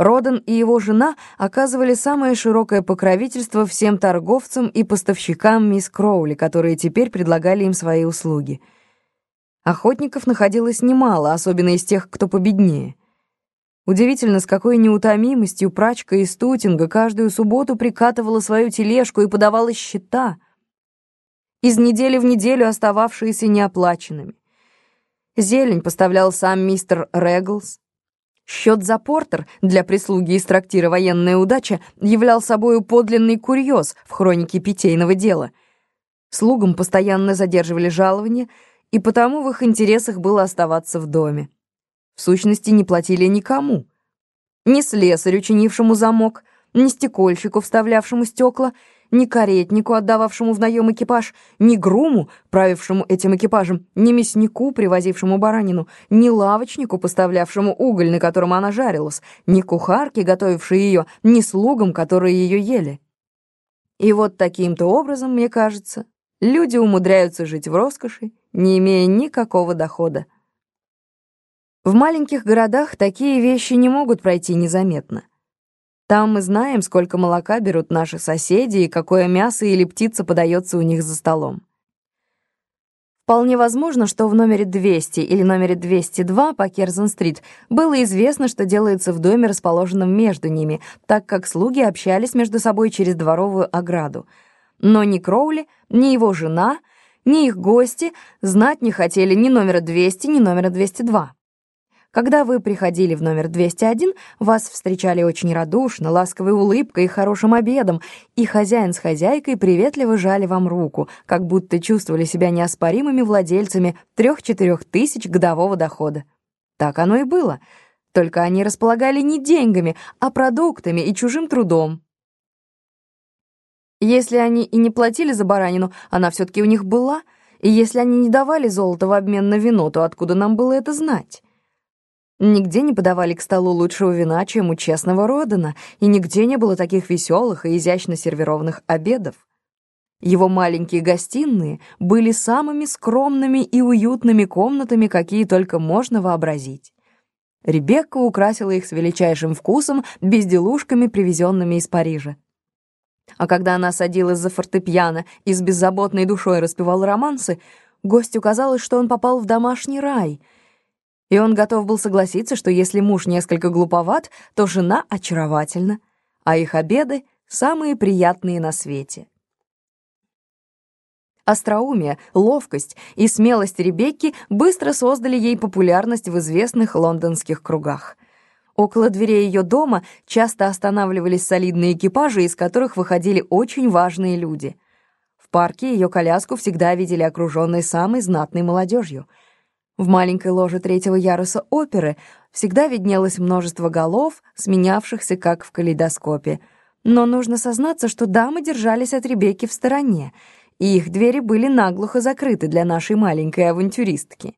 Родан и его жена оказывали самое широкое покровительство всем торговцам и поставщикам мисс Кроули, которые теперь предлагали им свои услуги. Охотников находилось немало, особенно из тех, кто победнее. Удивительно, с какой неутомимостью прачка из Тутинга каждую субботу прикатывала свою тележку и подавала счета, из недели в неделю остававшиеся неоплаченными. Зелень поставлял сам мистер Реглс, Счет за портер для прислуги из трактира «Военная удача» являл собою подлинный курьез в хронике питейного дела. Слугам постоянно задерживали жалования, и потому в их интересах было оставаться в доме. В сущности, не платили никому. Ни слесарю, чинившему замок, ни стекольщику, вставлявшему стекла — ни каретнику, отдававшему в наем экипаж, ни груму, правившему этим экипажем, ни мяснику, привозившему баранину, ни лавочнику, поставлявшему уголь, на котором она жарилась, ни кухарке, готовившей ее, ни слугам, которые ее ели. И вот таким-то образом, мне кажется, люди умудряются жить в роскоши, не имея никакого дохода. В маленьких городах такие вещи не могут пройти незаметно. Там мы знаем, сколько молока берут наши соседи и какое мясо или птица подается у них за столом. Вполне возможно, что в номере 200 или номере 202 по Керзен-стрит было известно, что делается в доме, расположенном между ними, так как слуги общались между собой через дворовую ограду. Но ни Кроули, ни его жена, ни их гости знать не хотели ни номера 200, ни номера 202. Когда вы приходили в номер 201, вас встречали очень радушно, ласковой улыбкой и хорошим обедом, и хозяин с хозяйкой приветливо жали вам руку, как будто чувствовали себя неоспоримыми владельцами трех-четырех тысяч годового дохода. Так оно и было. Только они располагали не деньгами, а продуктами и чужим трудом. Если они и не платили за баранину, она все-таки у них была, и если они не давали золото в обмен на вино, то откуда нам было это знать? Нигде не подавали к столу лучшего вина, чем у честного Родана, и нигде не было таких веселых и изящно сервированных обедов. Его маленькие гостиные были самыми скромными и уютными комнатами, какие только можно вообразить. Ребекка украсила их с величайшим вкусом безделушками, привезенными из Парижа. А когда она садилась за фортепиано и с беззаботной душой распевала романсы, гостю казалось, что он попал в домашний рай — и он готов был согласиться, что если муж несколько глуповат, то жена очаровательна, а их обеды — самые приятные на свете. Остроумие, ловкость и смелость Ребекки быстро создали ей популярность в известных лондонских кругах. Около дверей ее дома часто останавливались солидные экипажи, из которых выходили очень важные люди. В парке ее коляску всегда видели окруженной самой знатной молодежью — в маленькой ложе третьего яруса оперы всегда виднелось множество голов, сменявшихся как в калейдоскопе. Но нужно сознаться, что дамы держались от Ребекки в стороне, и их двери были наглухо закрыты для нашей маленькой авантюристки.